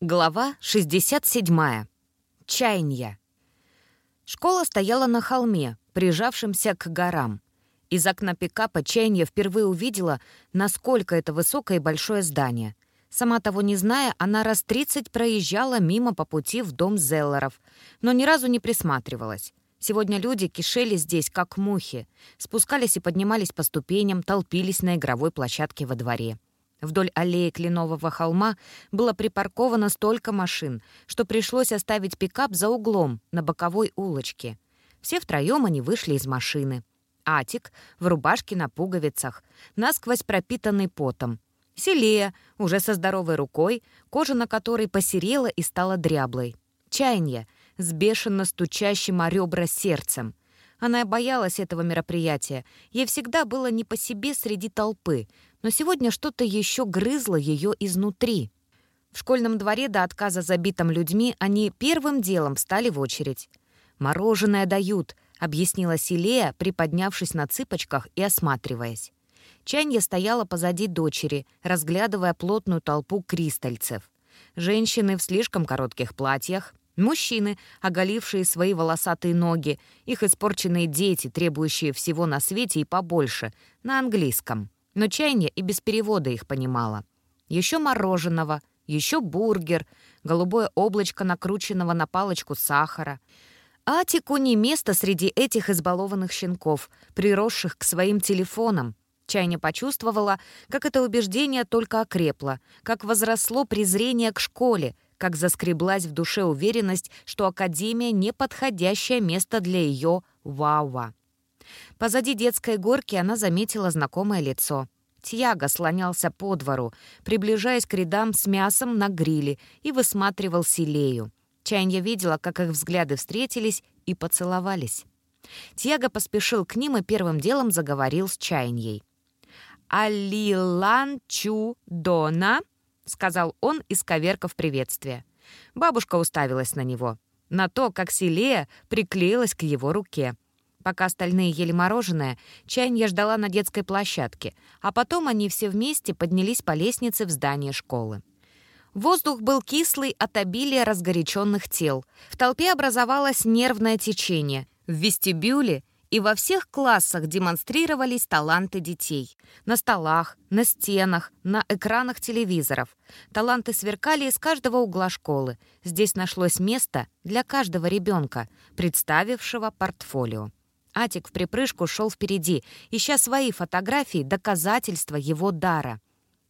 Глава 67. Чаянья. Школа стояла на холме, прижавшемся к горам. Из окна пикапа Чаянья впервые увидела, насколько это высокое и большое здание. Сама того не зная, она раз тридцать проезжала мимо по пути в дом Зеллеров, но ни разу не присматривалась. Сегодня люди кишели здесь, как мухи. Спускались и поднимались по ступеням, толпились на игровой площадке во дворе. Вдоль аллеи Кленового холма было припарковано столько машин, что пришлось оставить пикап за углом, на боковой улочке. Все втроем они вышли из машины. Атик в рубашке на пуговицах, насквозь пропитанный потом. Селея, уже со здоровой рукой, кожа на которой посерела и стала дряблой. Чаянье с бешено стучащим о ребра сердцем. Она боялась этого мероприятия. Ей всегда было не по себе среди толпы, но сегодня что-то еще грызло ее изнутри. В школьном дворе до отказа забитым людьми они первым делом встали в очередь. «Мороженое дают», — объяснила Селея, приподнявшись на цыпочках и осматриваясь. Чанья стояла позади дочери, разглядывая плотную толпу кристальцев. Женщины в слишком коротких платьях, мужчины, оголившие свои волосатые ноги, их испорченные дети, требующие всего на свете и побольше, на английском но чайня и без перевода их понимала. Еще мороженого, еще бургер, голубое облачко накрученного на палочку сахара. Атику не место среди этих избалованных щенков, приросших к своим телефонам. Чайня почувствовала, как это убеждение только окрепло, как возросло презрение к школе, как заскреблась в душе уверенность, что Академия — неподходящее место для ее вауа. Позади детской горки она заметила знакомое лицо. Тьяго слонялся по двору, приближаясь к рядам с мясом на гриле и высматривал Силею. Чайня видела, как их взгляды встретились и поцеловались. Тьяго поспешил к ним и первым делом заговорил с Чайньей. «Алиланчу Дона», — сказал он, исковеркав приветствие. Бабушка уставилась на него, на то, как Силея приклеилась к его руке — Пока остальные ели мороженое, Чанья ждала на детской площадке, а потом они все вместе поднялись по лестнице в здание школы. Воздух был кислый от обилия разгоряченных тел. В толпе образовалось нервное течение. В вестибюле и во всех классах демонстрировались таланты детей. На столах, на стенах, на экранах телевизоров. Таланты сверкали из каждого угла школы. Здесь нашлось место для каждого ребенка, представившего портфолио. Атик в припрыжку шел впереди, ища свои фотографии, доказательства его дара.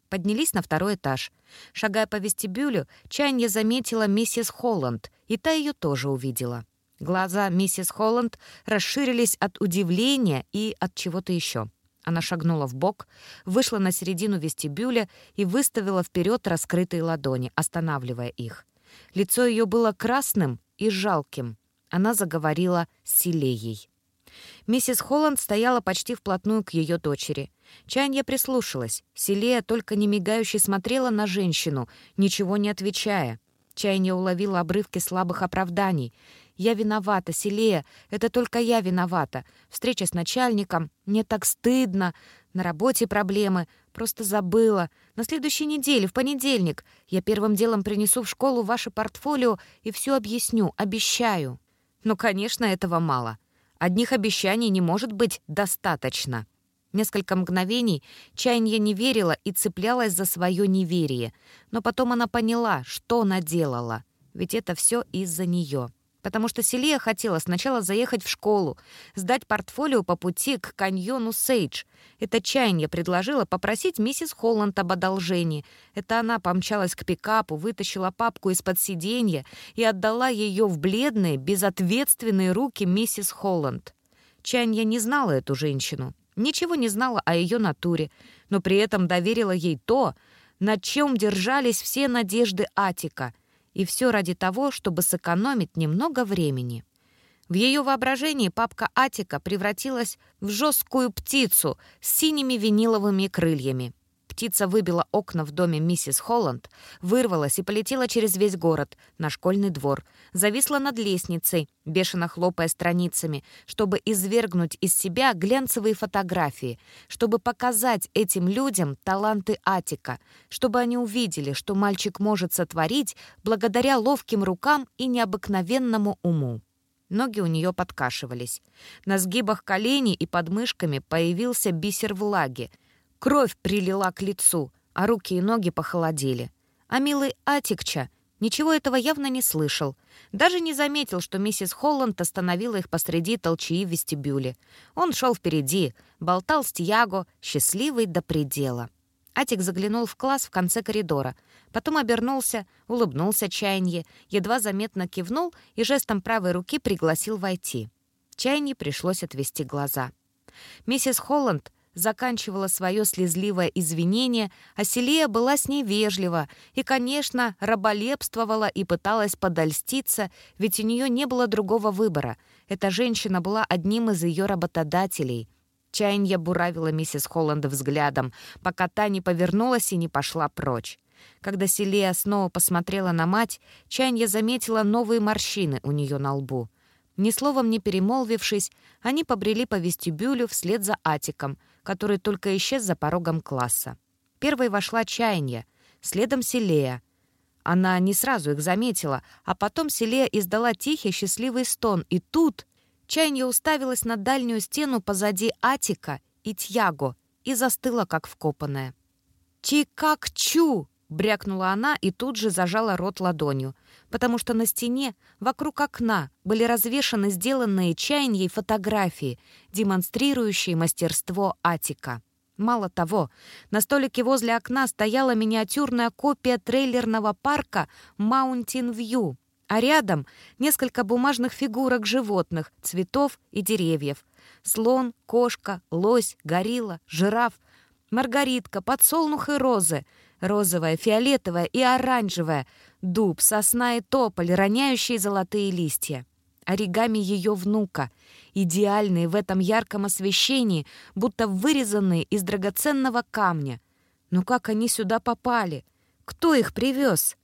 Поднялись на второй этаж. Шагая по вестибюлю, Чанья заметила миссис Холланд, и та ее тоже увидела. Глаза миссис Холланд расширились от удивления и от чего-то еще. Она шагнула в бок, вышла на середину вестибюля и выставила вперед раскрытые ладони, останавливая их. Лицо ее было красным и жалким. Она заговорила с Силеей. Миссис Холланд стояла почти вплотную к ее дочери. Чанья прислушалась. Селея только не мигающе смотрела на женщину, ничего не отвечая. Чайня уловила обрывки слабых оправданий. «Я виновата, Селея, это только я виновата. Встреча с начальником, мне так стыдно. На работе проблемы, просто забыла. На следующей неделе, в понедельник, я первым делом принесу в школу ваше портфолио и все объясню, обещаю». «Ну, конечно, этого мало». Одних обещаний не может быть достаточно. Несколько мгновений Чайнья не верила и цеплялась за свое неверие, но потом она поняла, что наделала, ведь это все из-за нее потому что Селия хотела сначала заехать в школу, сдать портфолио по пути к каньону Сейдж. Это чаяние предложила попросить миссис Холланд об одолжении. Это она помчалась к пикапу, вытащила папку из-под сиденья и отдала ее в бледные, безответственные руки миссис Холланд. Чанья не знала эту женщину, ничего не знала о ее натуре, но при этом доверила ей то, над чем держались все надежды Атика — и все ради того, чтобы сэкономить немного времени. В ее воображении папка Атика превратилась в жесткую птицу с синими виниловыми крыльями. Птица выбила окна в доме миссис Холланд, вырвалась и полетела через весь город, на школьный двор, зависла над лестницей, бешено хлопая страницами, чтобы извергнуть из себя глянцевые фотографии, чтобы показать этим людям таланты Атика, чтобы они увидели, что мальчик может сотворить благодаря ловким рукам и необыкновенному уму. Ноги у нее подкашивались. На сгибах коленей и подмышками появился бисер влаги — Кровь прилила к лицу, а руки и ноги похолодели. А милый Атикча ничего этого явно не слышал. Даже не заметил, что миссис Холланд остановила их посреди толчии в вестибюле. Он шел впереди, болтал с Тьяго, счастливый до предела. Атик заглянул в класс в конце коридора. Потом обернулся, улыбнулся чаянье, едва заметно кивнул и жестом правой руки пригласил войти. Чаянье пришлось отвести глаза. Миссис Холланд заканчивала свое слезливое извинение, а была с ней вежлива и, конечно, раболепствовала и пыталась подольститься, ведь у нее не было другого выбора. Эта женщина была одним из ее работодателей. Чаянья буравила миссис Холланд взглядом, пока та не повернулась и не пошла прочь. Когда Селия снова посмотрела на мать, Чаянья заметила новые морщины у нее на лбу. Ни словом не перемолвившись, они побрели по вестибюлю вслед за Атиком, который только исчез за порогом класса. Первой вошла Чаянья, следом Селея. Она не сразу их заметила, а потом Селея издала тихий счастливый стон, и тут Чаянья уставилась на дальнюю стену позади Атика и Тьяго и застыла, как вкопанная. «Чи-как-чу!» — брякнула она и тут же зажала рот ладонью, потому что на стене, вокруг окна, были развешаны сделанные чаяньей фотографии, демонстрирующие мастерство Атика. Мало того, на столике возле окна стояла миниатюрная копия трейлерного парка Mountain View, а рядом несколько бумажных фигурок животных, цветов и деревьев. Слон, кошка, лось, горилла, жираф, маргаритка, подсолнух и розы — розовая, фиолетовая и оранжевая, дуб, сосна и тополь, роняющие золотые листья. Оригами ее внука, идеальные в этом ярком освещении, будто вырезанные из драгоценного камня. Но как они сюда попали? Кто их привез?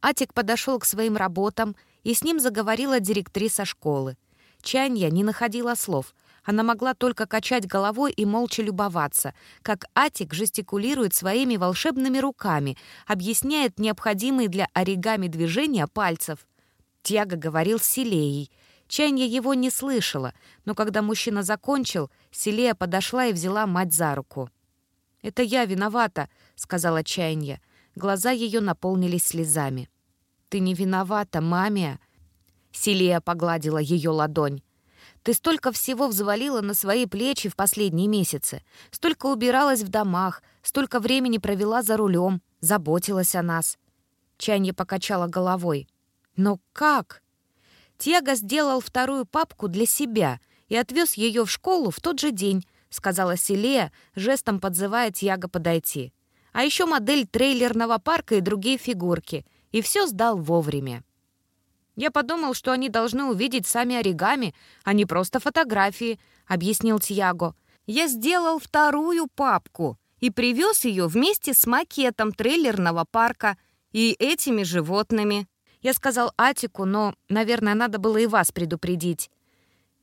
Атик подошел к своим работам, и с ним заговорила директриса школы. Чанья не находила слов — она могла только качать головой и молча любоваться, как Атик жестикулирует своими волшебными руками, объясняет необходимые для оригами движения пальцев. Тьяго говорил с Силеей. Чанья его не слышала, но когда мужчина закончил, Силея подошла и взяла мать за руку. «Это я виновата», — сказала Чанья. Глаза ее наполнились слезами. «Ты не виновата, мамия». Силея погладила ее ладонь. Ты столько всего взвалила на свои плечи в последние месяцы. Столько убиралась в домах, столько времени провела за рулем, заботилась о нас». Чанья покачала головой. «Но как?» Тьяго сделал вторую папку для себя и отвез ее в школу в тот же день, сказала Селея, жестом подзывая Тьяго подойти. А еще модель трейлерного парка и другие фигурки. И все сдал вовремя. Я подумал, что они должны увидеть сами оригами, а не просто фотографии», — объяснил Тьяго. «Я сделал вторую папку и привез ее вместе с макетом трейлерного парка и этими животными». Я сказал Атику, но, наверное, надо было и вас предупредить.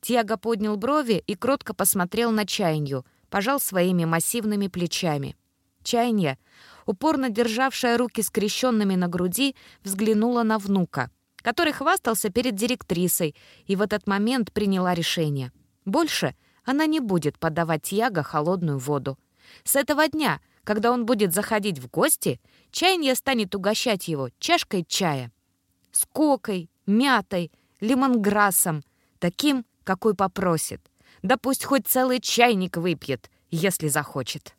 Тьяго поднял брови и кротко посмотрел на Чайнью, пожал своими массивными плечами. Чайня, упорно державшая руки скрещенными на груди, взглянула на внука — который хвастался перед директрисой, и в этот момент приняла решение. Больше она не будет подавать Яго холодную воду. С этого дня, когда он будет заходить в гости, чайня станет угощать его чашкой чая. С кокой, мятой, лимонграссом, таким, какой попросит. Да пусть хоть целый чайник выпьет, если захочет.